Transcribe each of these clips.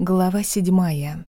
Глава седьмая.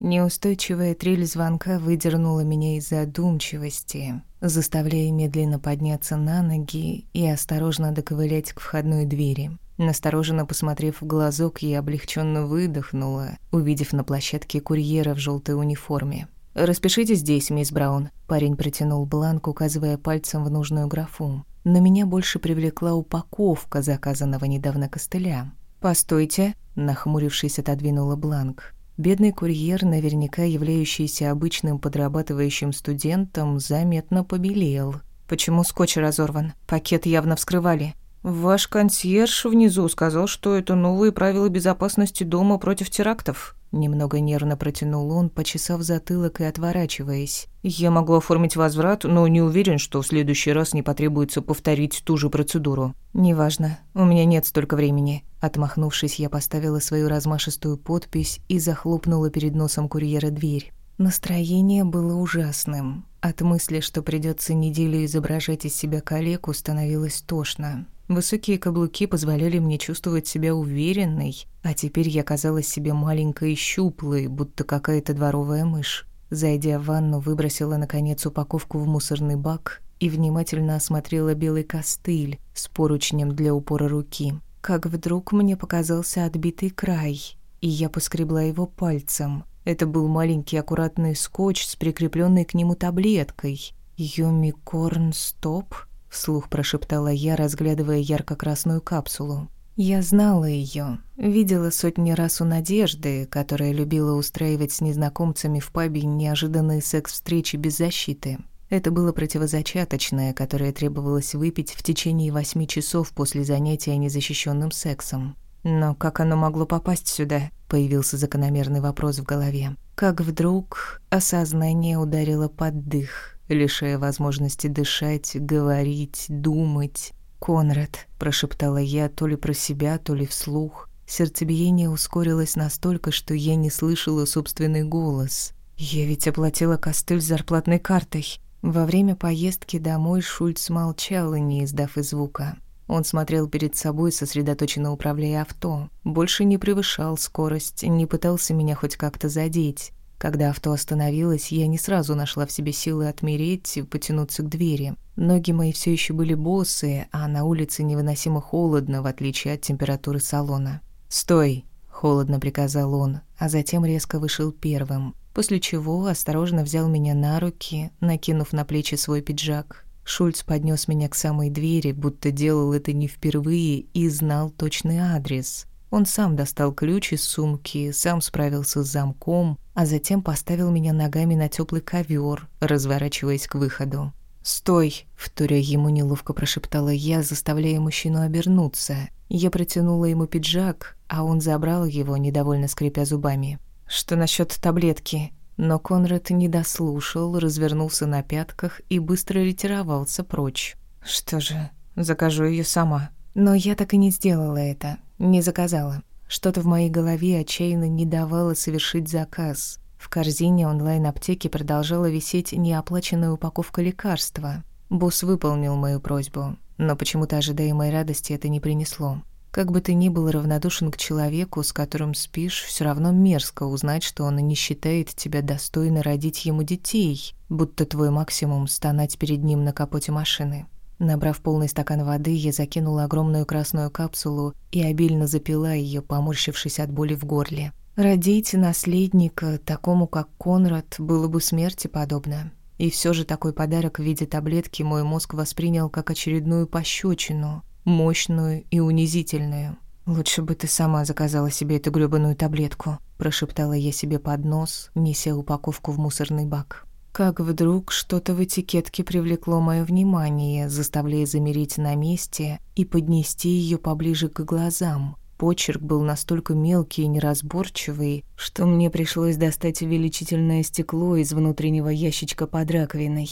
Неустойчивая трель звонка выдернула меня из задумчивости, заставляя медленно подняться на ноги и осторожно доковылять к входной двери. Настороженно посмотрев в глазок, я облегченно выдохнула, увидев на площадке курьера в желтой униформе. «Распишите здесь, мисс Браун». Парень протянул бланк, указывая пальцем в нужную графу. Но меня больше привлекла упаковка заказанного недавно костыля. «Постойте», — нахмурившись, отодвинула бланк. Бедный курьер, наверняка являющийся обычным подрабатывающим студентом, заметно побелел. «Почему скотч разорван? Пакет явно вскрывали». «Ваш консьерж внизу сказал, что это новые правила безопасности дома против терактов», Немного нервно протянул он, почесав затылок и отворачиваясь. «Я могу оформить возврат, но не уверен, что в следующий раз не потребуется повторить ту же процедуру». «Неважно, у меня нет столько времени». Отмахнувшись, я поставила свою размашистую подпись и захлопнула перед носом курьера дверь. Настроение было ужасным. От мысли, что придется неделю изображать из себя калеку, становилось тошно. Высокие каблуки позволяли мне чувствовать себя уверенной, а теперь я казалась себе маленькой и щуплой, будто какая-то дворовая мышь. Зайдя в ванну, выбросила, наконец, упаковку в мусорный бак и внимательно осмотрела белый костыль с поручнем для упора руки. Как вдруг мне показался отбитый край, и я поскребла его пальцем. Это был маленький аккуратный скотч с прикрепленной к нему таблеткой. «Юмикорн Стоп?» Вслух прошептала я, разглядывая ярко-красную капсулу. Я знала ее, видела сотни раз у Надежды, которая любила устраивать с незнакомцами в пабе неожиданные секс-встречи без защиты. Это было противозачаточное, которое требовалось выпить в течение восьми часов после занятия незащищенным сексом. Но как оно могло попасть сюда? Появился закономерный вопрос в голове. Как вдруг осознание ударило под дых лишая возможности дышать, говорить, думать. «Конрад», — прошептала я то ли про себя, то ли вслух. Сердцебиение ускорилось настолько, что я не слышала собственный голос. «Я ведь оплатила костыль зарплатной картой». Во время поездки домой Шульц молчал, не издав и звука. Он смотрел перед собой, сосредоточенно управляя авто. Больше не превышал скорость, не пытался меня хоть как-то задеть. Когда авто остановилось, я не сразу нашла в себе силы отмереть и потянуться к двери. Ноги мои все еще были босые, а на улице невыносимо холодно, в отличие от температуры салона. «Стой!» – холодно приказал он, а затем резко вышел первым, после чего осторожно взял меня на руки, накинув на плечи свой пиджак. Шульц поднес меня к самой двери, будто делал это не впервые и знал точный адрес. Он сам достал ключ из сумки, сам справился с замком, а затем поставил меня ногами на теплый ковер, разворачиваясь к выходу. «Стой!» — вторя ему неловко прошептала я, заставляя мужчину обернуться. Я протянула ему пиджак, а он забрал его, недовольно скрипя зубами. «Что насчет таблетки?» Но Конрад не дослушал, развернулся на пятках и быстро ретировался прочь. «Что же, закажу ее сама». Но я так и не сделала это. Не заказала. Что-то в моей голове отчаянно не давало совершить заказ. В корзине онлайн-аптеки продолжала висеть неоплаченная упаковка лекарства. Босс выполнил мою просьбу, но почему-то ожидаемой радости это не принесло. Как бы ты ни был равнодушен к человеку, с которым спишь, все равно мерзко узнать, что он не считает тебя достойно родить ему детей, будто твой максимум — стонать перед ним на капоте машины. Набрав полный стакан воды, я закинула огромную красную капсулу и обильно запила ее, поморщившись от боли в горле. Родить наследника, такому как Конрад, было бы смерти подобно. И все же такой подарок в виде таблетки мой мозг воспринял как очередную пощечину, мощную и унизительную. «Лучше бы ты сама заказала себе эту грёбаную таблетку», прошептала я себе под нос, неся упаковку в мусорный бак. Как вдруг что-то в этикетке привлекло мое внимание, заставляя замереть на месте и поднести ее поближе к глазам. Почерк был настолько мелкий и неразборчивый, что мне пришлось достать увеличительное стекло из внутреннего ящичка под раковиной.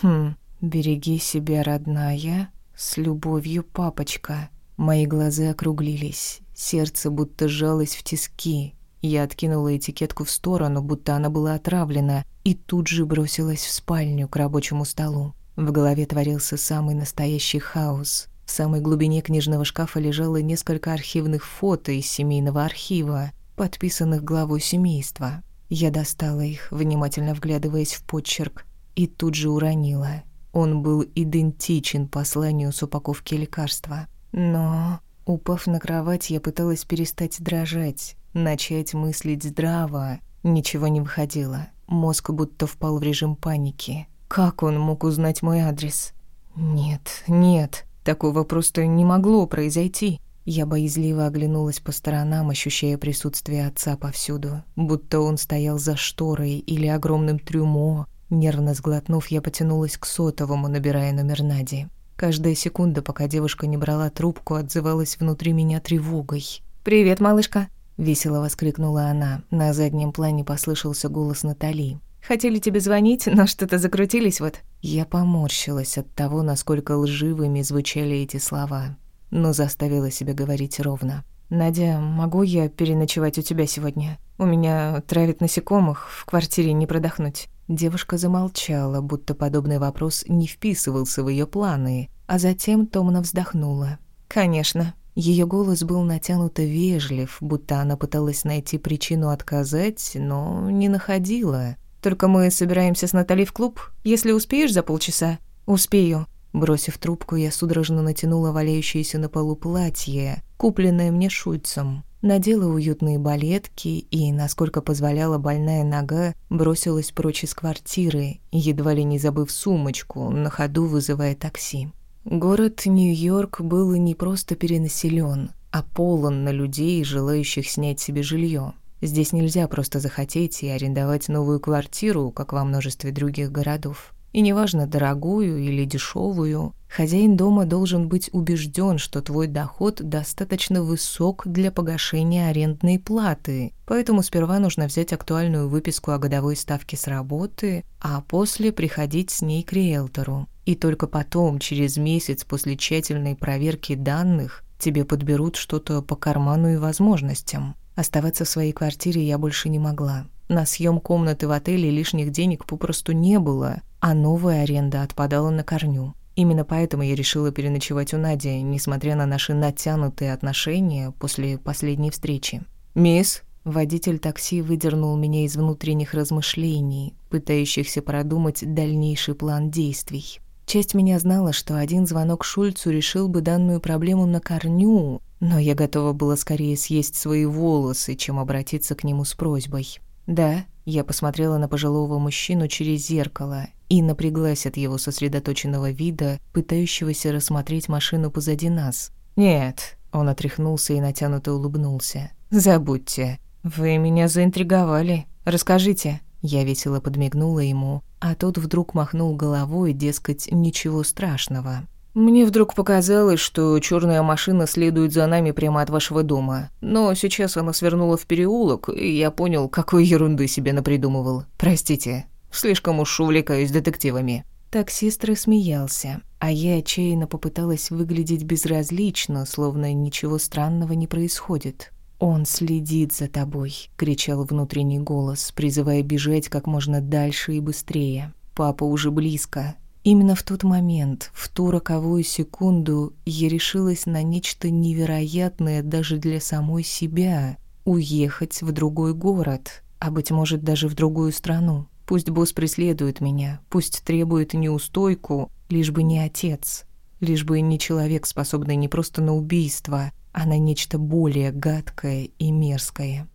Хм, береги себя, родная, с любовью, папочка. Мои глаза округлились, сердце будто сжалось в тиски. Я откинула этикетку в сторону, будто она была отравлена, и тут же бросилась в спальню к рабочему столу. В голове творился самый настоящий хаос. В самой глубине книжного шкафа лежало несколько архивных фото из семейного архива. подписанных главой семейства. Я достала их, внимательно вглядываясь в почерк, и тут же уронила. Он был идентичен посланию с упаковки лекарства. Но, упав на кровать, я пыталась перестать дрожать, начать мыслить здраво. Ничего не выходило. Мозг будто впал в режим паники. Как он мог узнать мой адрес? Нет, нет, такого просто не могло произойти. Я боязливо оглянулась по сторонам, ощущая присутствие отца повсюду, будто он стоял за шторой или огромным трюмо. Нервно сглотнув, я потянулась к сотовому, набирая номер Нади. Каждая секунда, пока девушка не брала трубку, отзывалась внутри меня тревогой. «Привет, малышка!» — весело воскликнула она. На заднем плане послышался голос Натали. «Хотели тебе звонить, но что-то закрутились вот». Я поморщилась от того, насколько лживыми звучали эти слова но заставила себя говорить ровно. «Надя, могу я переночевать у тебя сегодня? У меня травит насекомых, в квартире не продохнуть». Девушка замолчала, будто подобный вопрос не вписывался в ее планы, а затем томно вздохнула. «Конечно». Ее голос был натянуто вежлив, будто она пыталась найти причину отказать, но не находила. «Только мы собираемся с Натали в клуб. Если успеешь за полчаса?» «Успею», Бросив трубку, я судорожно натянула валяющееся на полу платье, купленное мне Шульцем. Надела уютные балетки и, насколько позволяла больная нога, бросилась прочь из квартиры, едва ли не забыв сумочку, на ходу вызывая такси. Город Нью-Йорк был не просто перенаселен, а полон на людей, желающих снять себе жилье. Здесь нельзя просто захотеть и арендовать новую квартиру, как во множестве других городов. И неважно, дорогую или дешевую, хозяин дома должен быть убежден, что твой доход достаточно высок для погашения арендной платы. Поэтому сперва нужно взять актуальную выписку о годовой ставке с работы, а после приходить с ней к риэлтору. И только потом, через месяц после тщательной проверки данных, тебе подберут что-то по карману и возможностям. Оставаться в своей квартире я больше не могла. На съем комнаты в отеле лишних денег попросту не было, а новая аренда отпадала на корню. Именно поэтому я решила переночевать у Нади, несмотря на наши натянутые отношения после последней встречи. «Мисс?» Водитель такси выдернул меня из внутренних размышлений, пытающихся продумать дальнейший план действий. Часть меня знала, что один звонок Шульцу решил бы данную проблему на корню, но я готова была скорее съесть свои волосы, чем обратиться к нему с просьбой. «Да», я посмотрела на пожилого мужчину через зеркало и напряглась от его сосредоточенного вида, пытающегося рассмотреть машину позади нас. «Нет», — он отряхнулся и натянуто улыбнулся. «Забудьте. Вы меня заинтриговали. Расскажите». Я весело подмигнула ему, а тот вдруг махнул головой, дескать, ничего страшного. Мне вдруг показалось, что черная машина следует за нами прямо от вашего дома. Но сейчас она свернула в переулок, и я понял, какой ерунды себе напридумывал. Простите, слишком уж увлекаюсь детективами». Таксист рассмеялся, а я отчаянно попыталась выглядеть безразлично, словно ничего странного не происходит. «Он следит за тобой», — кричал внутренний голос, призывая бежать как можно дальше и быстрее. «Папа уже близко, Именно в тот момент, в ту роковую секунду, я решилась на нечто невероятное даже для самой себя — уехать в другой город, а, быть может, даже в другую страну. Пусть босс преследует меня, пусть требует неустойку, лишь бы не отец, лишь бы не человек, способный не просто на убийство, а на нечто более гадкое и мерзкое.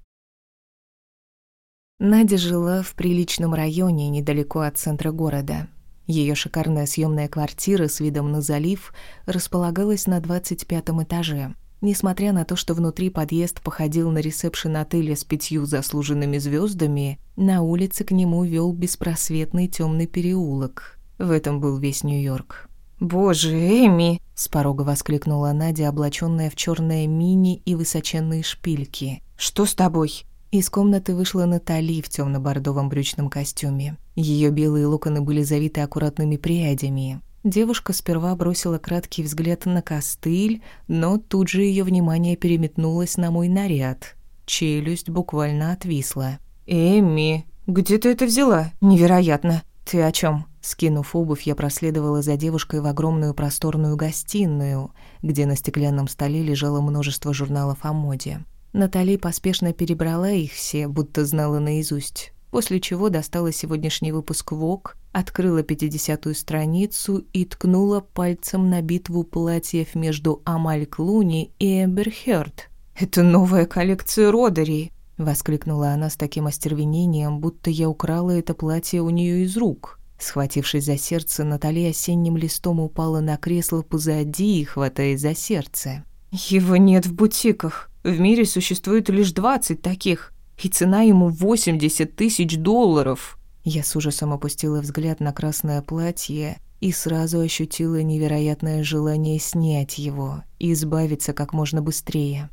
Надя жила в приличном районе недалеко от центра города. Ее шикарная съемная квартира с видом на залив располагалась на 25 этаже. Несмотря на то, что внутри подъезд походил на ресепшн отеля с пятью заслуженными звездами, на улице к нему вел беспросветный темный переулок. В этом был весь Нью-Йорк. «Боже, Эми!» – с порога воскликнула Надя, облаченная в черное мини и высоченные шпильки. «Что с тобой?» Из комнаты вышла Натали в темно бордовом брючном костюме. Ее белые локоны были завиты аккуратными прядями. Девушка сперва бросила краткий взгляд на костыль, но тут же ее внимание переметнулось на мой наряд. Челюсть буквально отвисла. «Эми, где ты это взяла? Невероятно! Ты о чем? Скинув обувь, я проследовала за девушкой в огромную просторную гостиную, где на стеклянном столе лежало множество журналов о моде. Натали поспешно перебрала их все, будто знала наизусть, после чего достала сегодняшний выпуск ВОК, открыла 50-ю страницу и ткнула пальцем на битву платьев между Амаль Клуни и Эмбер Хёрд. «Это новая коллекция Родери!» — воскликнула она с таким остервенением, будто я украла это платье у нее из рук. Схватившись за сердце, Натали осенним листом упала на кресло позади, хватаясь за сердце. «Его нет в бутиках. В мире существует лишь двадцать таких, и цена ему восемьдесят тысяч долларов». Я с ужасом опустила взгляд на красное платье и сразу ощутила невероятное желание снять его и избавиться как можно быстрее.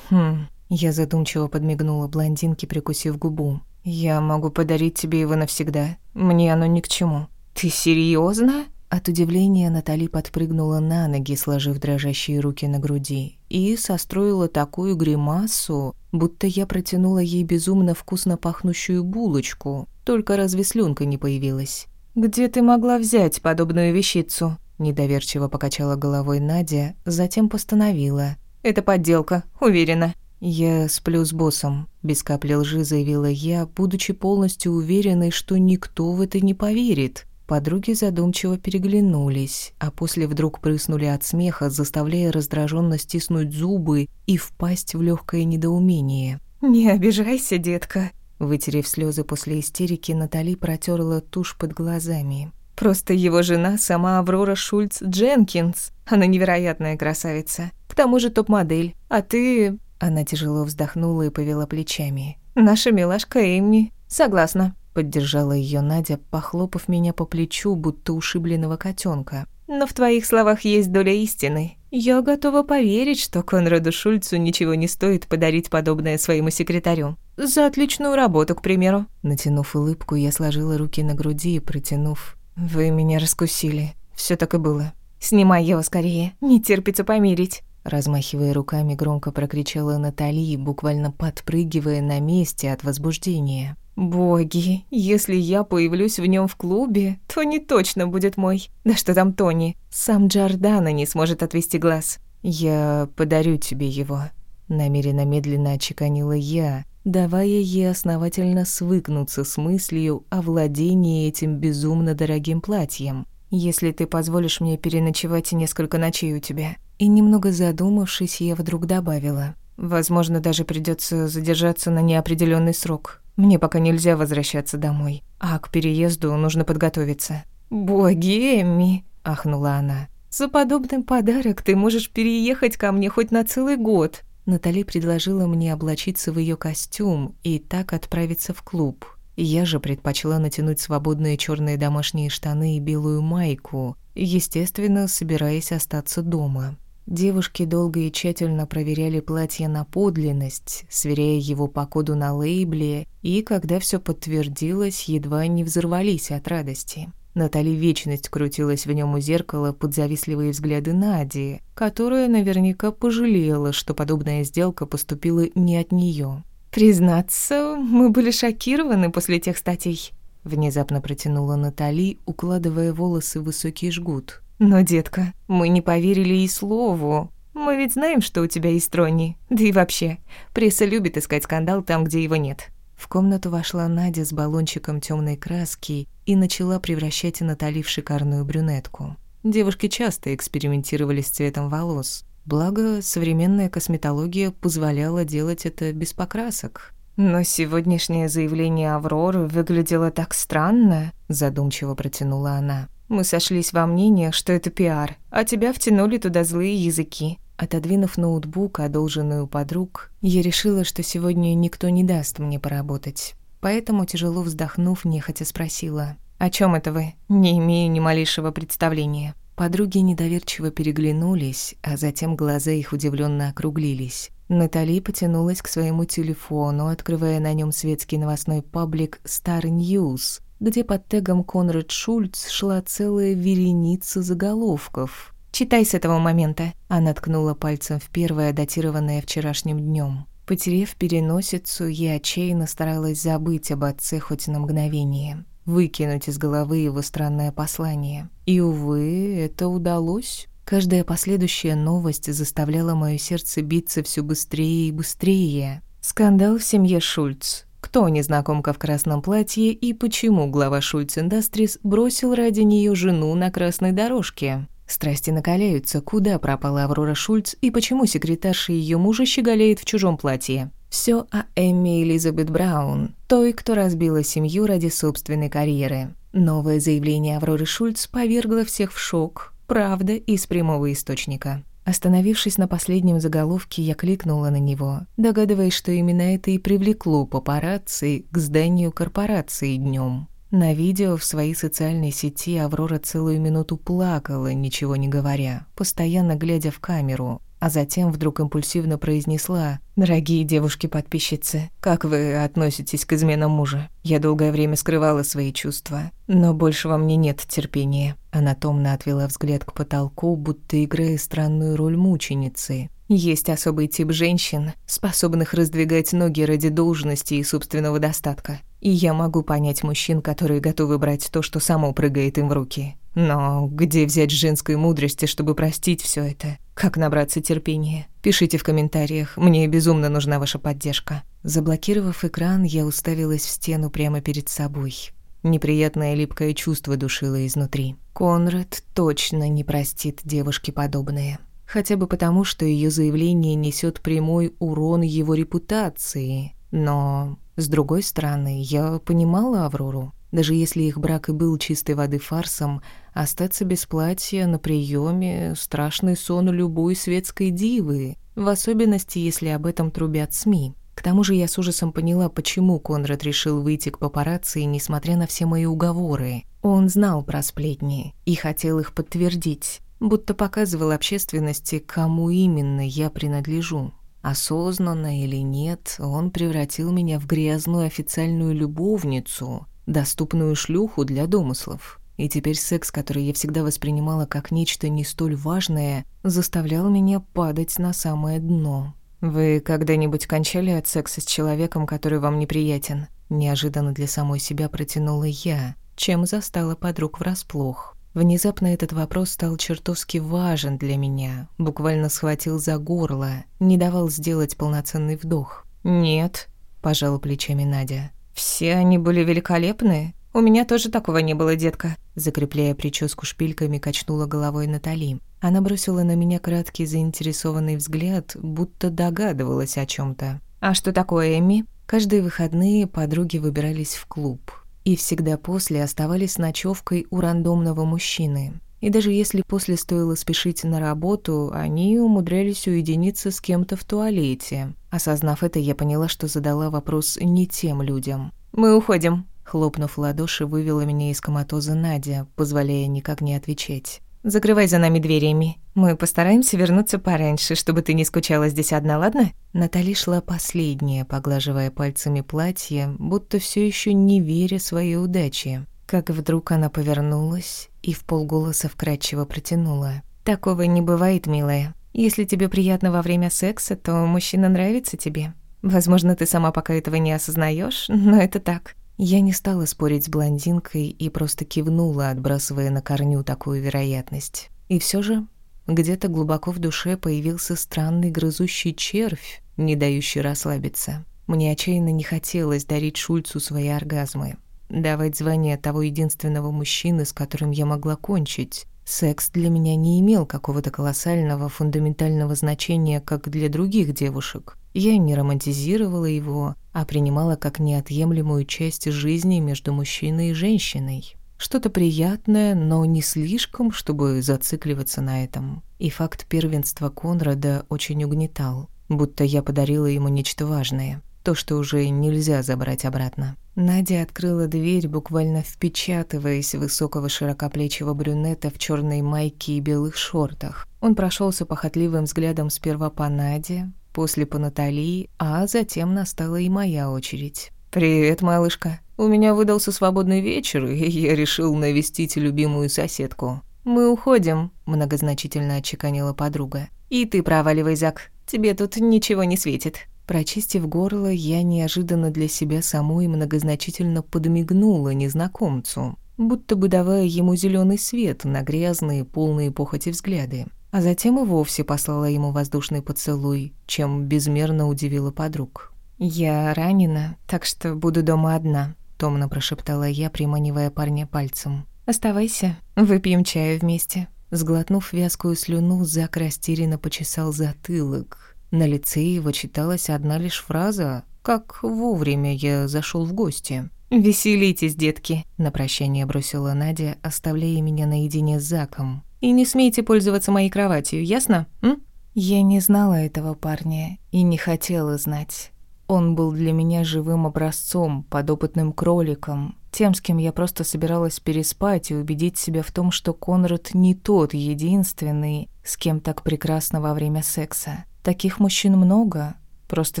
«Хм...» Я задумчиво подмигнула блондинке, прикусив губу. «Я могу подарить тебе его навсегда. Мне оно ни к чему». «Ты серьезно? От удивления Натали подпрыгнула на ноги, сложив дрожащие руки на груди, и состроила такую гримасу, будто я протянула ей безумно вкусно пахнущую булочку, только разве слюнка не появилась. «Где ты могла взять подобную вещицу?» Недоверчиво покачала головой Надя, затем постановила. «Это подделка, уверена». «Я сплю с боссом», — без капли лжи заявила я, будучи полностью уверенной, что никто в это не поверит. Подруги задумчиво переглянулись, а после вдруг прыснули от смеха, заставляя раздраженно стиснуть зубы и впасть в легкое недоумение. «Не обижайся, детка», Вытерев слезы после истерики, Натали протерла тушь под глазами. «Просто его жена сама Аврора Шульц Дженкинс. Она невероятная красавица. К тому же топ-модель. А ты она тяжело вздохнула и повела плечами. «Наша милашка Эмми. Согласна», — поддержала ее Надя, похлопав меня по плечу, будто ушибленного котенка. «Но в твоих словах есть доля истины. Я готова поверить, что Конраду Шульцу ничего не стоит подарить подобное своему секретарю. За отличную работу, к примеру». Натянув улыбку, я сложила руки на груди и протянув. «Вы меня раскусили. Все так и было. Снимай его скорее. Не терпится помирить». Размахивая руками, громко прокричала Натали, буквально подпрыгивая на месте от возбуждения. «Боги, если я появлюсь в нем в клубе, Тони точно будет мой. Да что там Тони? Сам Джордана не сможет отвести глаз. Я подарю тебе его», — намеренно медленно очеканила я, давая ей основательно свыкнуться с мыслью о владении этим безумно дорогим платьем. «Если ты позволишь мне переночевать несколько ночей у тебя». И немного задумавшись, я вдруг добавила. Возможно, даже придется задержаться на неопределенный срок. Мне пока нельзя возвращаться домой. А к переезду нужно подготовиться. «Боги, Эмми!» – ахнула она. «За подобный подарок ты можешь переехать ко мне хоть на целый год». Натали предложила мне облачиться в ее костюм и так отправиться в клуб. Я же предпочла натянуть свободные черные домашние штаны и белую майку, естественно, собираясь остаться дома. Девушки долго и тщательно проверяли платье на подлинность, сверяя его по коду на лейбле, и когда все подтвердилось, едва не взорвались от радости. Натали вечность крутилась в нем у зеркала под завистливые взгляды Нади, которая наверняка пожалела, что подобная сделка поступила не от нее. «Признаться, мы были шокированы после тех статей», — внезапно протянула Натали, укладывая волосы в высокий жгут. Но, детка, мы не поверили и слову. Мы ведь знаем, что у тебя есть Ронни. Да и вообще, пресса любит искать скандал там, где его нет. В комнату вошла Надя с баллончиком темной краски и начала превращать Натали в шикарную брюнетку. Девушки часто экспериментировали с цветом волос. Благо, современная косметология позволяла делать это без покрасок. Но сегодняшнее заявление Авроры выглядело так странно, задумчиво протянула она. Мы сошлись во мнениях, что это пиар, а тебя втянули туда злые языки. Отодвинув ноутбук, одолженный у подруг, я решила, что сегодня никто не даст мне поработать. Поэтому, тяжело вздохнув, нехотя спросила. «О чем это вы? Не имею ни малейшего представления». Подруги недоверчиво переглянулись, а затем глаза их удивленно округлились. Натали потянулась к своему телефону, открывая на нем светский новостной паблик «Star News», где под тегом Конрад Шульц шла целая вереница заголовков. «Читай с этого момента», — она ткнула пальцем в первое, датированное вчерашним днем. Потерев переносицу, я отчаянно старалась забыть об отце хоть на мгновение, выкинуть из головы его странное послание. И, увы, это удалось. Каждая последующая новость заставляла мое сердце биться все быстрее и быстрее. Скандал в семье Шульц. Кто незнакомка в красном платье и почему глава Шульц Индастрис бросил ради нее жену на красной дорожке? Страсти накаляются, куда пропала Аврора Шульц и почему секретарша ее мужа щеголяет в чужом платье. Все о Эмми Элизабет Браун, той, кто разбила семью ради собственной карьеры. Новое заявление Авроры Шульц повергло всех в шок. Правда из прямого источника. Остановившись на последнем заголовке, я кликнула на него, догадываясь, что именно это и привлекло папарацци к зданию корпорации днем. На видео в своей социальной сети Аврора целую минуту плакала, ничего не говоря, постоянно глядя в камеру, а затем вдруг импульсивно произнесла «Дорогие девушки-подписчицы, как вы относитесь к изменам мужа? Я долгое время скрывала свои чувства, но больше во мне нет терпения». Она томно отвела взгляд к потолку, будто играя странную роль мученицы. Есть особый тип женщин, способных раздвигать ноги ради должности и собственного достатка. И я могу понять мужчин, которые готовы брать то, что само прыгает им в руки. Но где взять женской мудрости, чтобы простить все это? Как набраться терпения? Пишите в комментариях, мне безумно нужна ваша поддержка. Заблокировав экран, я уставилась в стену прямо перед собой. Неприятное липкое чувство душило изнутри. Конрад точно не простит девушке подобное. Хотя бы потому, что ее заявление несет прямой урон его репутации. Но, с другой стороны, я понимала Аврору. Даже если их брак и был чистой воды фарсом, остаться без платья на приеме страшный сон любой светской дивы, в особенности, если об этом трубят СМИ. К тому же я с ужасом поняла, почему Конрад решил выйти к папарацци, несмотря на все мои уговоры. Он знал про сплетни и хотел их подтвердить, будто показывал общественности, кому именно я принадлежу. Осознанно или нет, он превратил меня в грязную официальную любовницу, доступную шлюху для домыслов. И теперь секс, который я всегда воспринимала как нечто не столь важное, заставлял меня падать на самое дно. «Вы когда-нибудь кончали от секса с человеком, который вам неприятен?» Неожиданно для самой себя протянула я, чем застала подруг врасплох. Внезапно этот вопрос стал чертовски важен для меня, буквально схватил за горло, не давал сделать полноценный вдох. «Нет», – пожала плечами Надя. «Все они были великолепны. У меня тоже такого не было, детка». Закрепляя прическу шпильками, качнула головой Натали. Она бросила на меня краткий заинтересованный взгляд, будто догадывалась о чем то «А что такое, Эми?» Каждые выходные подруги выбирались в клуб. И всегда после оставались ночевкой у рандомного мужчины. И даже если после стоило спешить на работу, они умудрялись уединиться с кем-то в туалете. Осознав это, я поняла, что задала вопрос не тем людям. «Мы уходим», — хлопнув ладоши, вывела меня из коматоза Надя, позволяя никак не отвечать. «Закрывай за нами дверями. Мы постараемся вернуться пораньше, чтобы ты не скучала здесь одна, ладно?» Натали шла последняя, поглаживая пальцами платье, будто все еще не веря своей удаче. Как вдруг она повернулась и в полголоса вкрадчиво протянула. «Такого не бывает, милая. Если тебе приятно во время секса, то мужчина нравится тебе. Возможно, ты сама пока этого не осознаешь, но это так». Я не стала спорить с блондинкой и просто кивнула, отбрасывая на корню такую вероятность. И все же где-то глубоко в душе появился странный грызущий червь, не дающий расслабиться. Мне отчаянно не хотелось дарить Шульцу свои оргазмы давать звание того единственного мужчины, с которым я могла кончить. Секс для меня не имел какого-то колоссального, фундаментального значения, как для других девушек. Я не романтизировала его, а принимала как неотъемлемую часть жизни между мужчиной и женщиной. Что-то приятное, но не слишком, чтобы зацикливаться на этом. И факт первенства Конрада очень угнетал, будто я подарила ему нечто важное. То, что уже нельзя забрать обратно. Надя открыла дверь, буквально впечатываясь высокого широкоплечего брюнета в черной майке и белых шортах. Он прошелся похотливым взглядом сперва по Наде, после по Натали, а затем настала и моя очередь. «Привет, малышка. У меня выдался свободный вечер, и я решил навестить любимую соседку». «Мы уходим», — многозначительно отчеканила подруга. «И ты проваливай, Зак. Тебе тут ничего не светит». Прочистив горло, я неожиданно для себя самой многозначительно подмигнула незнакомцу. будто бы давая ему зеленый свет на грязные, полные похоти взгляды. А затем и вовсе послала ему воздушный поцелуй, чем безмерно удивила подруг. «Я ранена, так что буду дома одна», — томно прошептала я, приманивая парня пальцем. «Оставайся, выпьем чаю вместе». Сглотнув вязкую слюну, Зак растерянно почесал затылок. На лице его читалась одна лишь фраза «Как вовремя я зашел в гости». «Веселитесь, детки», — на прощание бросила Надя, оставляя меня наедине с Заком. «И не смейте пользоваться моей кроватью, ясно? М?» Я не знала этого парня и не хотела знать. Он был для меня живым образцом, подопытным кроликом, тем, с кем я просто собиралась переспать и убедить себя в том, что Конрад не тот единственный, с кем так прекрасно во время секса. Таких мужчин много, Просто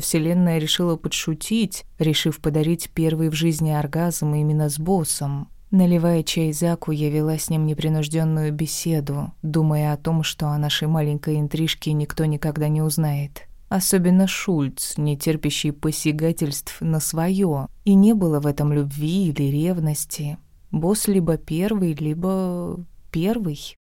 Вселенная решила подшутить, решив подарить первый в жизни оргазм именно с боссом. Наливая чай Заку, я вела с ним непринужденную беседу, думая о том, что о нашей маленькой интрижке никто никогда не узнает. Особенно Шульц, не терпящий посягательств на свое. И не было в этом любви или ревности. Босс либо первый, либо первый.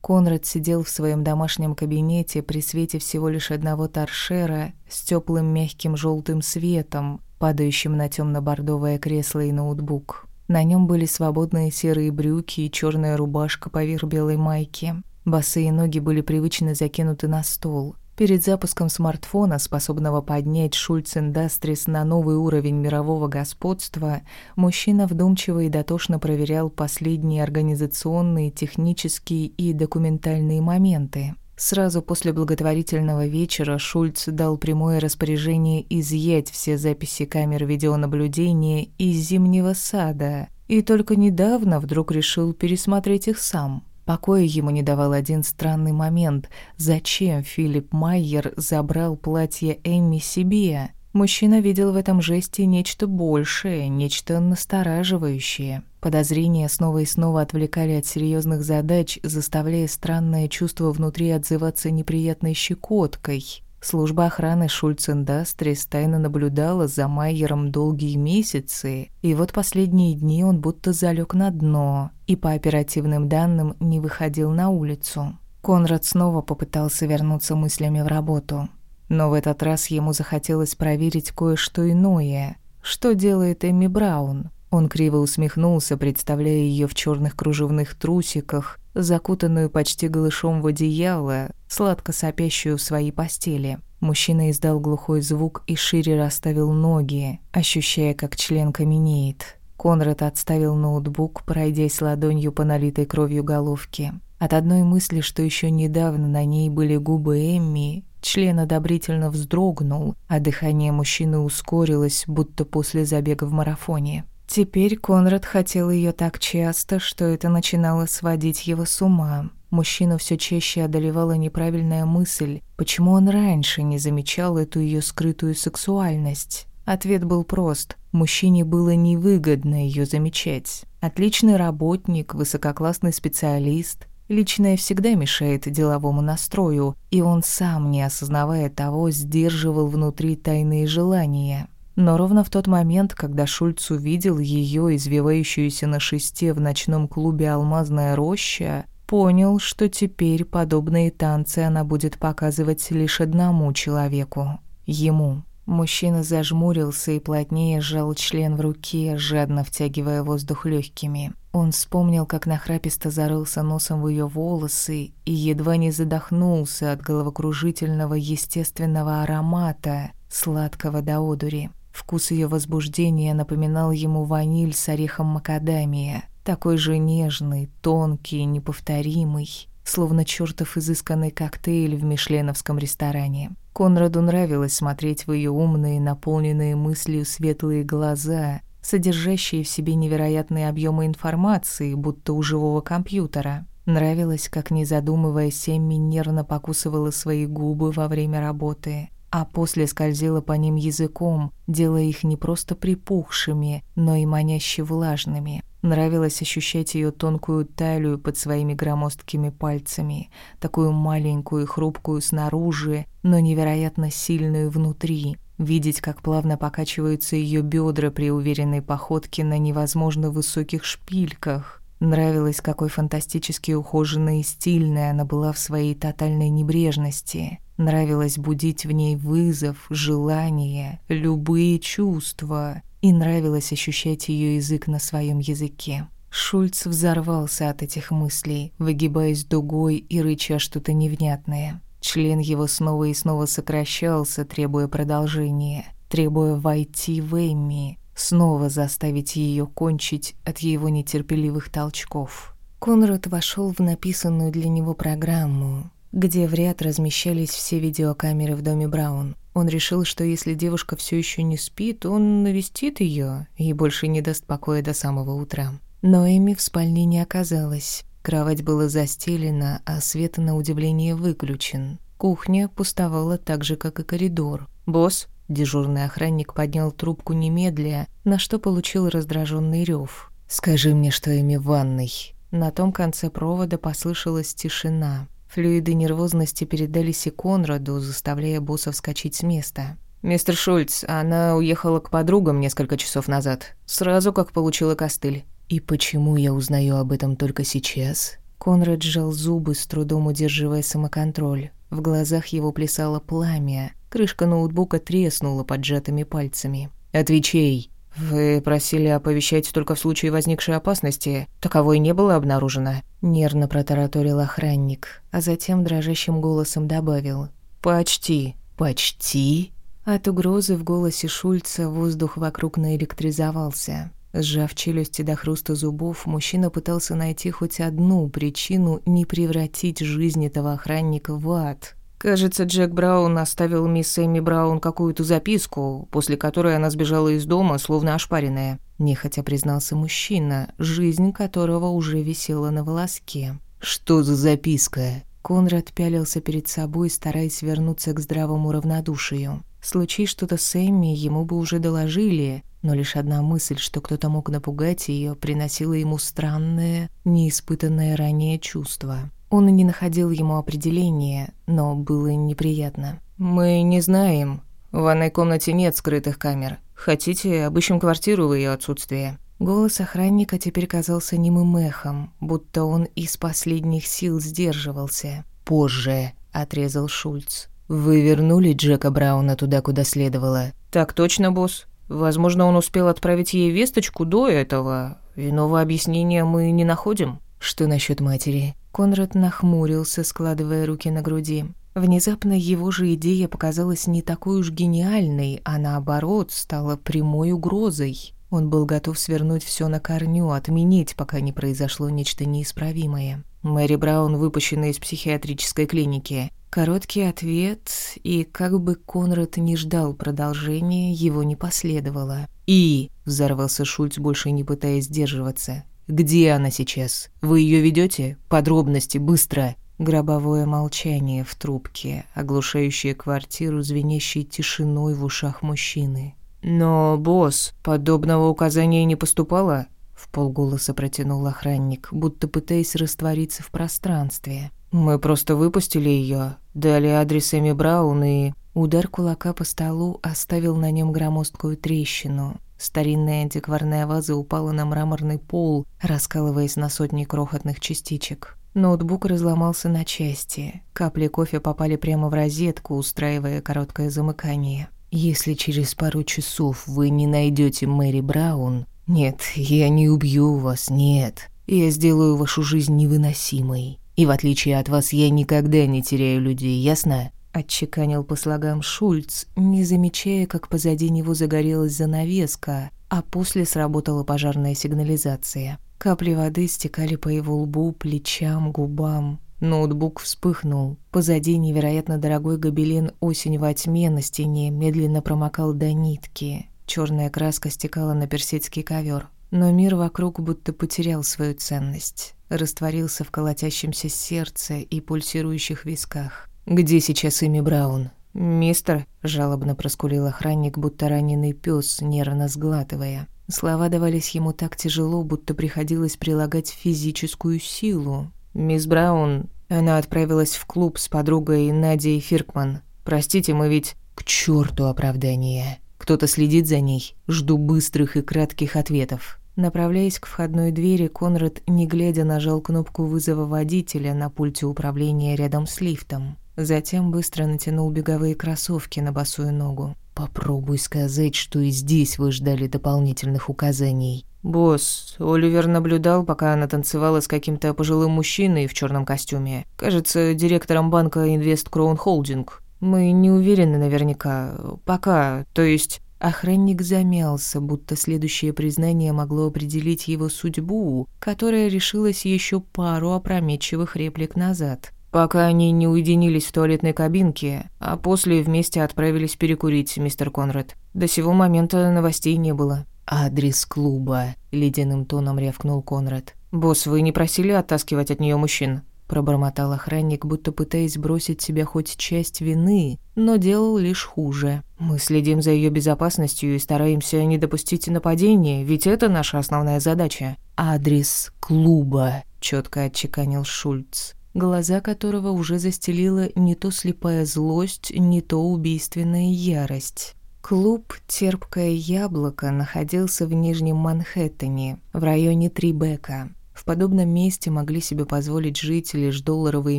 Конрад сидел в своем домашнем кабинете при свете всего лишь одного торшера с теплым мягким желтым светом, падающим на темно-бордовое кресло и ноутбук. На нем были свободные серые брюки и черная рубашка поверх белой майки. Босые ноги были привычно закинуты на стол. Перед запуском смартфона, способного поднять Шульц Индастрис на новый уровень мирового господства, мужчина вдумчиво и дотошно проверял последние организационные, технические и документальные моменты. Сразу после благотворительного вечера Шульц дал прямое распоряжение изъять все записи камер видеонаблюдения из Зимнего сада, и только недавно вдруг решил пересмотреть их сам – Покоя ему не давал один странный момент. Зачем Филипп Майер забрал платье Эмми себе? Мужчина видел в этом жесте нечто большее, нечто настораживающее. Подозрения снова и снова отвлекали от серьезных задач, заставляя странное чувство внутри отзываться неприятной щекоткой. Служба охраны Шульц Индастрис тайно наблюдала за Майером долгие месяцы, и вот последние дни он будто залег на дно и по оперативным данным не выходил на улицу. Конрад снова попытался вернуться мыслями в работу, но в этот раз ему захотелось проверить кое-что иное. Что делает Эми Браун? Он криво усмехнулся, представляя ее в черных кружевных трусиках, закутанную почти голышом в одеяло, сладко сопящую в своей постели. Мужчина издал глухой звук и шире расставил ноги, ощущая, как член каменеет. Конрад отставил ноутбук, пройдясь ладонью по налитой кровью головке. От одной мысли, что еще недавно на ней были губы Эмми, член одобрительно вздрогнул, а дыхание мужчины ускорилось, будто после забега в марафоне. Теперь Конрад хотел ее так часто, что это начинало сводить его с ума. Мужчину все чаще одолевала неправильная мысль, почему он раньше не замечал эту ее скрытую сексуальность. Ответ был прост. Мужчине было невыгодно ее замечать. Отличный работник, высококлассный специалист. Личное всегда мешает деловому настрою, и он сам, не осознавая того, сдерживал внутри тайные желания. Но ровно в тот момент, когда Шульц увидел ее, извивающуюся на шесте в ночном клубе «Алмазная роща», понял, что теперь подобные танцы она будет показывать лишь одному человеку — ему. Мужчина зажмурился и плотнее сжал член в руке, жадно втягивая воздух легкими. Он вспомнил, как нахраписто зарылся носом в ее волосы и едва не задохнулся от головокружительного естественного аромата, сладкого до одури. Вкус ее возбуждения напоминал ему ваниль с орехом макадамия, такой же нежный, тонкий, неповторимый, словно чертов изысканный коктейль в мишленовском ресторане. Конраду нравилось смотреть в ее умные, наполненные мыслью светлые глаза, содержащие в себе невероятные объемы информации, будто у живого компьютера. Нравилось, как, не задумываясь, Эмми нервно покусывала свои губы во время работы — а после скользила по ним языком, делая их не просто припухшими, но и маняще влажными. Нравилось ощущать ее тонкую талию под своими громоздкими пальцами, такую маленькую и хрупкую снаружи, но невероятно сильную внутри. видеть, как плавно покачиваются ее бедра при уверенной походке на невозможно высоких шпильках. Нравилось, какой фантастически ухоженной и стильной она была в своей тотальной небрежности. Нравилось будить в ней вызов, желание, любые чувства. И нравилось ощущать ее язык на своем языке. Шульц взорвался от этих мыслей, выгибаясь дугой и рыча что-то невнятное. Член его снова и снова сокращался, требуя продолжения, требуя войти в Эмми, снова заставить ее кончить от его нетерпеливых толчков. Конрад вошел в написанную для него программу, где в ряд размещались все видеокамеры в доме Браун. Он решил, что если девушка все еще не спит, он навестит ее и больше не даст покоя до самого утра. Но Эми в спальне не оказалось. Кровать была застелена, а свет, на удивление, выключен. Кухня пустовала так же, как и коридор. «Босс?» Дежурный охранник поднял трубку немедля, на что получил раздраженный рев. «Скажи мне, что Эми в ванной». На том конце провода послышалась тишина. Флюиды нервозности передались и Конраду, заставляя босса вскочить с места. «Мистер Шульц, она уехала к подругам несколько часов назад, сразу как получила костыль. И почему я узнаю об этом только сейчас? Конрад сжал зубы, с трудом удерживая самоконтроль. В глазах его плясало пламя. Крышка ноутбука треснула под сжатыми пальцами. «Отвечай!» «Вы просили оповещать только в случае возникшей опасности. Таковой не было обнаружено?» Нервно протараторил охранник, а затем дрожащим голосом добавил. «Почти». «Почти?» От угрозы в голосе Шульца воздух вокруг наэлектризовался. Сжав челюсти до хруста зубов, мужчина пытался найти хоть одну причину не превратить жизнь этого охранника в ад. Кажется, Джек Браун оставил мисс Эми Браун какую-то записку, после которой она сбежала из дома, словно ошпаренная. Нехотя признался мужчина, жизнь которого уже висела на волоске. «Что за записка?» Конрад пялился перед собой, стараясь вернуться к здравому равнодушию. Случись что-то с Эмми, ему бы уже доложили, но лишь одна мысль, что кто-то мог напугать ее, приносила ему странное, неиспытанное ранее чувство. Он и не находил ему определения, но было неприятно. «Мы не знаем. В ванной комнате нет скрытых камер. Хотите, обыщем квартиру в ее отсутствие?» Голос охранника теперь казался немым эхом, будто он из последних сил сдерживался. «Позже», — отрезал Шульц. «Вы вернули Джека Брауна туда, куда следовало?» «Так точно, босс. Возможно, он успел отправить ей весточку до этого. Иного объяснения мы не находим». «Что насчет матери?» Конрад нахмурился, складывая руки на груди. Внезапно его же идея показалась не такой уж гениальной, а наоборот стала прямой угрозой. Он был готов свернуть все на корню, отменить, пока не произошло нечто неисправимое. Мэри Браун выпущена из психиатрической клиники. Короткий ответ, и как бы Конрад не ждал продолжения, его не последовало. «И...» — взорвался Шульц, больше не пытаясь сдерживаться. «Где она сейчас? Вы ее ведете? Подробности, быстро!» Гробовое молчание в трубке, оглушающее квартиру, звенящей тишиной в ушах мужчины. «Но, босс, подобного указания не поступало?» В полголоса протянул охранник, будто пытаясь раствориться в пространстве. «Мы просто выпустили ее, дали адрес Эми Браун и...» Удар кулака по столу оставил на нем громоздкую трещину. Старинная антикварная ваза упала на мраморный пол, раскалываясь на сотни крохотных частичек. Ноутбук разломался на части. Капли кофе попали прямо в розетку, устраивая короткое замыкание. «Если через пару часов вы не найдете Мэри Браун, «Нет, я не убью вас, нет. Я сделаю вашу жизнь невыносимой. И в отличие от вас, я никогда не теряю людей, ясно?» Отчеканил по слогам Шульц, не замечая, как позади него загорелась занавеска, а после сработала пожарная сигнализация. Капли воды стекали по его лбу, плечам, губам. Ноутбук вспыхнул. Позади невероятно дорогой гобелен «Осень во тьме» на стене медленно промокал до нитки. Черная краска стекала на персидский ковер, но мир вокруг будто потерял свою ценность, растворился в колотящемся сердце и пульсирующих висках. «Где сейчас Эми Браун?» «Мистер», — жалобно проскулил охранник, будто раненый пес, нервно сглатывая. Слова давались ему так тяжело, будто приходилось прилагать физическую силу. «Мисс Браун...» Она отправилась в клуб с подругой Надей Фиркман. «Простите, мы ведь...» К черту оправдание. Кто-то следит за ней. Жду быстрых и кратких ответов. Направляясь к входной двери, Конрад, не глядя, нажал кнопку вызова водителя на пульте управления рядом с лифтом. Затем быстро натянул беговые кроссовки на босую ногу. «Попробуй сказать, что и здесь вы ждали дополнительных указаний». «Босс, Оливер наблюдал, пока она танцевала с каким-то пожилым мужчиной в черном костюме. Кажется, директором банка Инвест Кроун Холдинг. Мы не уверены наверняка. Пока, то есть...» Охранник замялся, будто следующее признание могло определить его судьбу, которая решилась еще пару опрометчивых реплик назад. Пока они не уединились в туалетной кабинке, а после вместе отправились перекурить, мистер Конрад. До сего момента новостей не было. «Адрес клуба», — ледяным тоном рявкнул Конрад. «Босс, вы не просили оттаскивать от нее мужчин?» Пробормотал охранник, будто пытаясь бросить себя хоть часть вины, но делал лишь хуже. «Мы следим за ее безопасностью и стараемся не допустить нападения, ведь это наша основная задача». «Адрес клуба», — четко отчеканил Шульц глаза которого уже застелила не то слепая злость, не то убийственная ярость. Клуб «Терпкое яблоко» находился в Нижнем Манхэттене, в районе Трибека. В подобном месте могли себе позволить жить лишь долларовые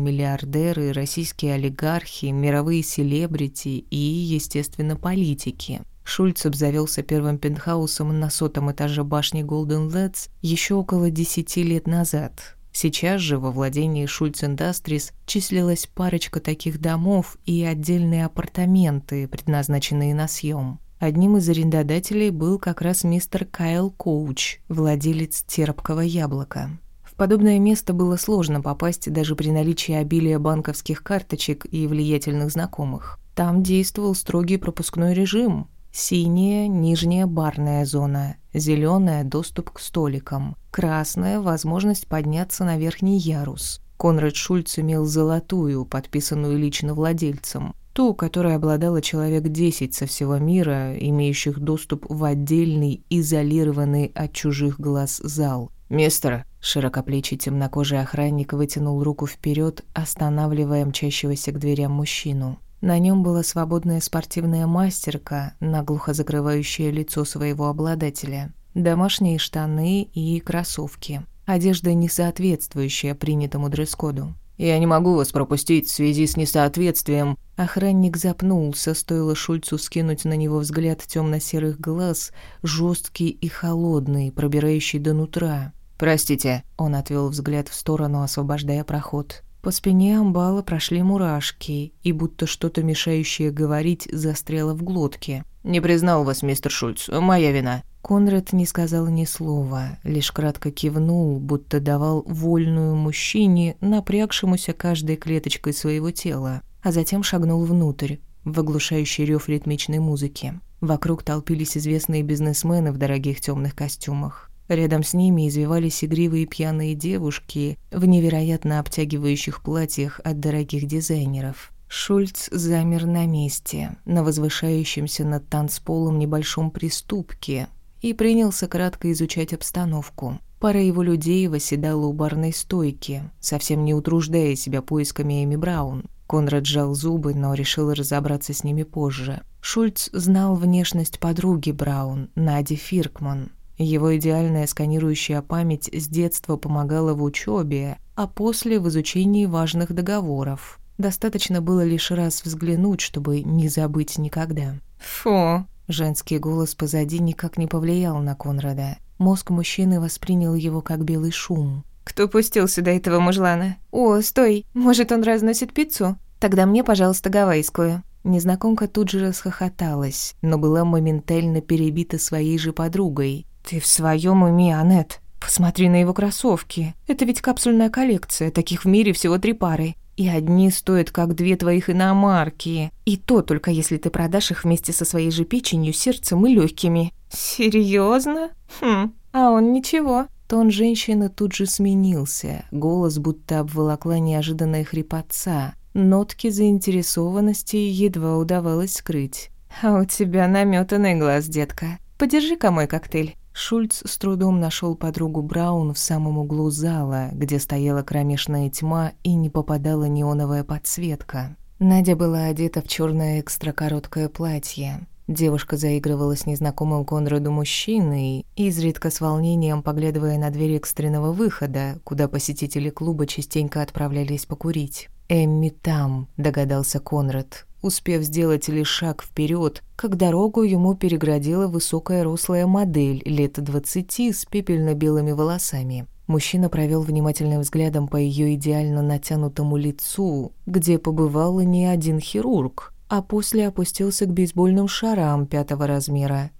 миллиардеры, российские олигархи, мировые селебрити и, естественно, политики. Шульц обзавелся первым пентхаусом на сотом этаже башни Golden Leds еще около десяти лет назад. Сейчас же во владении Шульц Индастрис числилась парочка таких домов и отдельные апартаменты, предназначенные на съем. Одним из арендодателей был как раз мистер Кайл Коуч, владелец терпкого яблока. В подобное место было сложно попасть даже при наличии обилия банковских карточек и влиятельных знакомых. Там действовал строгий пропускной режим. Синяя – нижняя барная зона, зеленая – доступ к столикам, красная – возможность подняться на верхний ярус. Конрад Шульц имел золотую, подписанную лично владельцем, ту, которой обладала человек десять со всего мира, имеющих доступ в отдельный, изолированный от чужих глаз зал. «Мистер!» – широкоплечий темнокожий охранник вытянул руку вперед, останавливая мчащегося к дверям мужчину. На нем была свободная спортивная мастерка, наглухо закрывающая лицо своего обладателя, домашние штаны и кроссовки. Одежда, не соответствующая принятому дресс-коду. «Я не могу вас пропустить в связи с несоответствием». Охранник запнулся, стоило Шульцу скинуть на него взгляд темно-серых глаз, жесткий и холодный, пробирающий до нутра. «Простите», — он отвел взгляд в сторону, освобождая проход. По спине амбала прошли мурашки, и будто что-то мешающее говорить застряло в глотке. «Не признал вас, мистер Шульц. Моя вина». Конрад не сказал ни слова, лишь кратко кивнул, будто давал вольную мужчине, напрягшемуся каждой клеточкой своего тела, а затем шагнул внутрь, в оглушающий рев ритмичной музыки. Вокруг толпились известные бизнесмены в дорогих темных костюмах. Рядом с ними извивались игривые пьяные девушки в невероятно обтягивающих платьях от дорогих дизайнеров. Шульц замер на месте, на возвышающемся над танцполом небольшом приступке, и принялся кратко изучать обстановку. Пара его людей восседала у барной стойки, совсем не утруждая себя поисками Эми Браун. Конрад сжал зубы, но решил разобраться с ними позже. Шульц знал внешность подруги Браун, Нади Фиркман, его идеальная сканирующая память с детства помогала в учебе, а после в изучении важных договоров. Достаточно было лишь раз взглянуть, чтобы не забыть никогда. «Фу!» Женский голос позади никак не повлиял на Конрада. Мозг мужчины воспринял его как белый шум. «Кто пустил сюда этого мужлана? О, стой! Может, он разносит пиццу? Тогда мне, пожалуйста, гавайскую». Незнакомка тут же расхохоталась, но была моментально перебита своей же подругой. «Ты в своем уме, Анет? Посмотри на его кроссовки. Это ведь капсульная коллекция, таких в мире всего три пары. И одни стоят как две твоих иномарки. И то только если ты продашь их вместе со своей же печенью, сердцем и легкими. Серьезно? Хм, а он ничего. Тон женщины тут же сменился. Голос будто обволокла неожиданная хрипотца. Нотки заинтересованности едва удавалось скрыть. «А у тебя наметанный глаз, детка. Подержи-ка мой коктейль». Шульц с трудом нашел подругу Браун в самом углу зала, где стояла кромешная тьма и не попадала неоновая подсветка. Надя была одета в черное экстракороткое платье. Девушка заигрывала с незнакомым Конраду мужчиной, изредка с волнением поглядывая на дверь экстренного выхода, куда посетители клуба частенько отправлялись покурить. «Эмми там», — догадался Конрад, успев сделать лишь шаг вперед, как дорогу ему переградила высокая рослая модель лет двадцати с пепельно-белыми волосами. Мужчина провел внимательным взглядом по ее идеально натянутому лицу, где побывал не один хирург, а после опустился к бейсбольным шарам пятого размера,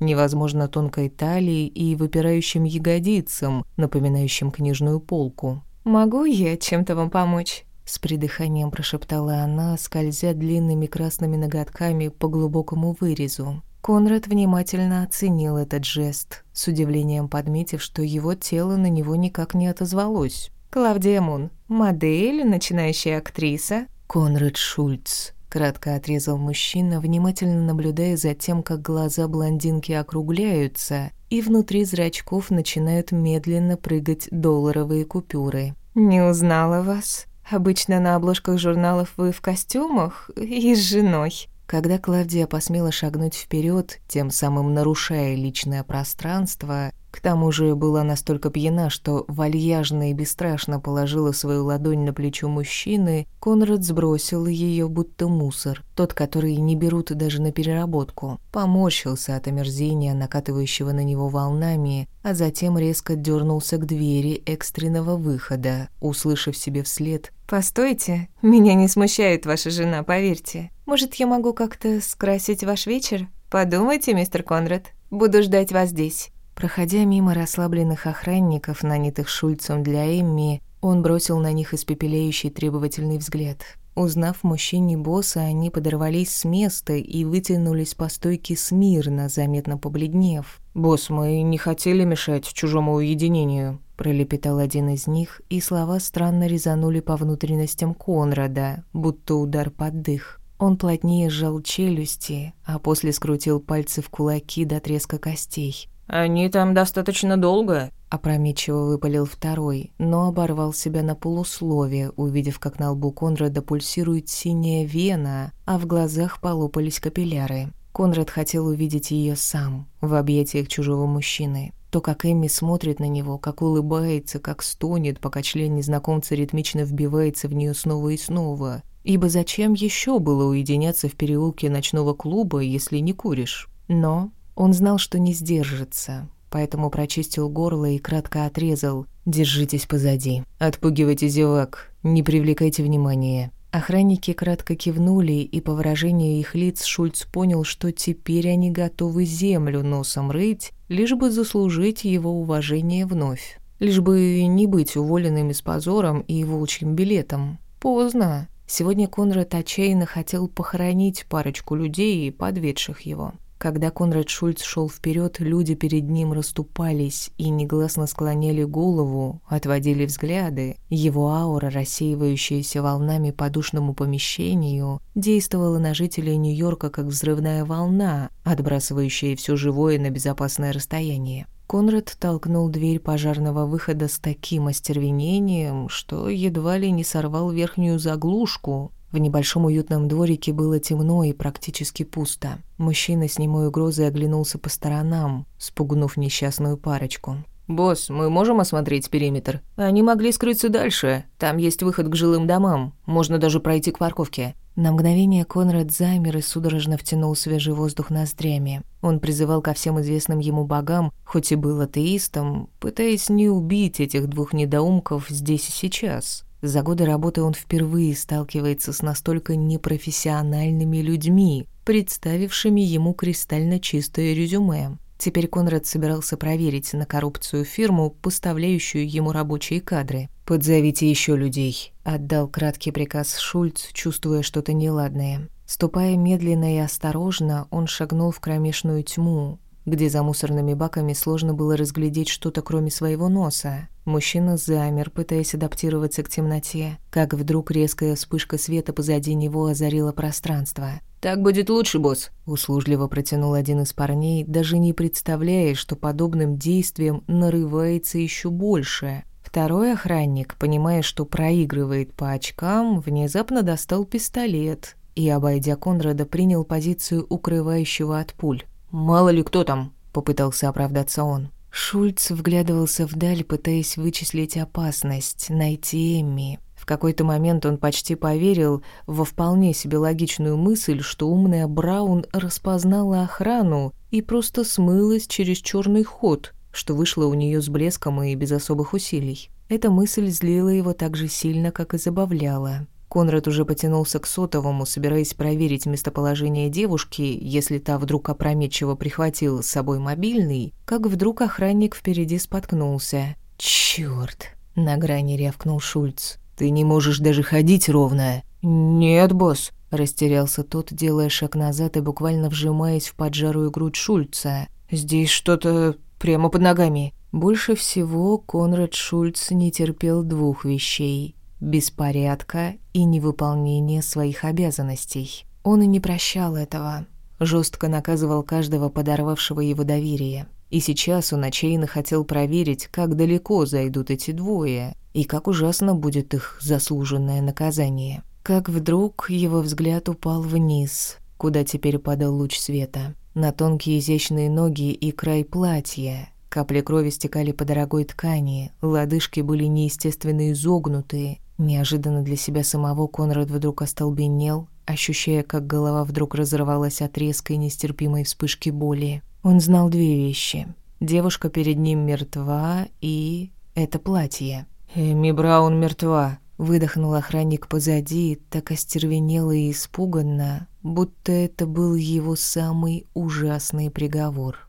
невозможно тонкой талии и выпирающим ягодицам, напоминающим книжную полку. «Могу я чем-то вам помочь?» С придыханием прошептала она, скользя длинными красными ноготками по глубокому вырезу. Конрад внимательно оценил этот жест, с удивлением подметив, что его тело на него никак не отозвалось. «Клавдия Мун, модель, начинающая актриса?» «Конрад Шульц», Кратко отрезал мужчина, внимательно наблюдая за тем, как глаза блондинки округляются, и внутри зрачков начинают медленно прыгать долларовые купюры. «Не узнала вас. Обычно на обложках журналов вы в костюмах и с женой». Когда Клавдия посмела шагнуть вперед, тем самым нарушая личное пространство, к тому же была настолько пьяна, что вальяжно и бесстрашно положила свою ладонь на плечо мужчины, Конрад сбросил ее будто мусор, тот, который не берут даже на переработку. Поморщился от омерзения, накатывающего на него волнами, а затем резко дернулся к двери экстренного выхода, услышав себе вслед «Постойте, меня не смущает ваша жена, поверьте. Может, я могу как-то скрасить ваш вечер? Подумайте, мистер Конрад, буду ждать вас здесь». Проходя мимо расслабленных охранников, нанятых Шульцем для Эмми, он бросил на них испепеляющий требовательный взгляд. Узнав мужчине босса, они подорвались с места и вытянулись по стойке смирно, заметно побледнев. «Босс, мы не хотели мешать чужому уединению», – пролепетал один из них, и слова странно резанули по внутренностям Конрада, будто удар под дых. Он плотнее сжал челюсти, а после скрутил пальцы в кулаки до треска костей. «Они там достаточно долго», — опрометчиво выпалил второй, но оборвал себя на полусловие, увидев, как на лбу Конрада пульсирует синяя вена, а в глазах полопались капилляры. Конрад хотел увидеть ее сам, в объятиях чужого мужчины. То, как Эмми смотрит на него, как улыбается, как стонет, пока член незнакомца ритмично вбивается в нее снова и снова. Ибо зачем еще было уединяться в переулке ночного клуба, если не куришь? Но он знал, что не сдержится, поэтому прочистил горло и кратко отрезал «Держитесь позади, отпугивайте зевак, не привлекайте внимания». Охранники кратко кивнули, и по выражению их лиц Шульц понял, что теперь они готовы землю носом рыть, лишь бы заслужить его уважение вновь. Лишь бы не быть уволенными с позором и волчьим билетом. Поздно. Сегодня Конрад отчаянно хотел похоронить парочку людей, подведших его. Когда Конрад Шульц шел вперед, люди перед ним расступались и негласно склоняли голову, отводили взгляды. Его аура, рассеивающаяся волнами по душному помещению, действовала на жителей Нью-Йорка как взрывная волна, отбрасывающая все живое на безопасное расстояние. Конрад толкнул дверь пожарного выхода с таким остервенением, что едва ли не сорвал верхнюю заглушку, в небольшом уютном дворике было темно и практически пусто. Мужчина с немой угрозой оглянулся по сторонам, спугнув несчастную парочку. «Босс, мы можем осмотреть периметр? Они могли скрыться дальше. Там есть выход к жилым домам. Можно даже пройти к парковке». На мгновение Конрад замер и судорожно втянул свежий воздух ноздрями. Он призывал ко всем известным ему богам, хоть и был атеистом, пытаясь не убить этих двух недоумков здесь и сейчас. За годы работы он впервые сталкивается с настолько непрофессиональными людьми, представившими ему кристально чистое резюме. Теперь Конрад собирался проверить на коррупцию фирму, поставляющую ему рабочие кадры. «Подзовите еще людей», — отдал краткий приказ Шульц, чувствуя что-то неладное. Ступая медленно и осторожно, он шагнул в кромешную тьму, где за мусорными баками сложно было разглядеть что-то кроме своего носа. Мужчина замер, пытаясь адаптироваться к темноте, как вдруг резкая вспышка света позади него озарила пространство. «Так будет лучше, босс», — услужливо протянул один из парней, даже не представляя, что подобным действием нарывается еще больше Второй охранник, понимая, что проигрывает по очкам, внезапно достал пистолет и, обойдя Конрада, принял позицию укрывающего от пуль. «Мало ли кто там», — попытался оправдаться он. Шульц вглядывался вдаль, пытаясь вычислить опасность, найти Эмми. В какой-то момент он почти поверил во вполне себе логичную мысль, что умная Браун распознала охрану и просто смылась через черный ход, что вышло у нее с блеском и без особых усилий. Эта мысль злила его так же сильно, как и забавляла. Конрад уже потянулся к сотовому, собираясь проверить местоположение девушки, если та вдруг опрометчиво прихватила с собой мобильный, как вдруг охранник впереди споткнулся. «Чёрт!» — на грани рявкнул Шульц. «Ты не можешь даже ходить ровно». «Нет, босс», — растерялся тот, делая шаг назад и буквально вжимаясь в поджарую грудь Шульца. «Здесь что-то прямо под ногами». Больше всего Конрад Шульц не терпел двух вещей беспорядка и невыполнения своих обязанностей. Он и не прощал этого, жестко наказывал каждого подорвавшего его доверие. И сейчас он отчаянно хотел проверить, как далеко зайдут эти двое, и как ужасно будет их заслуженное наказание. Как вдруг его взгляд упал вниз, куда теперь падал луч света, на тонкие изящные ноги и край платья. Капли крови стекали по дорогой ткани, лодыжки были неестественно изогнутые, Неожиданно для себя самого Конрад вдруг остолбенел, ощущая, как голова вдруг разорвалась от резкой нестерпимой вспышки боли. Он знал две вещи. Девушка перед ним мертва и... это платье. «Эми Браун мертва», — выдохнул охранник позади, так остервенело и испуганно, будто это был его самый ужасный приговор.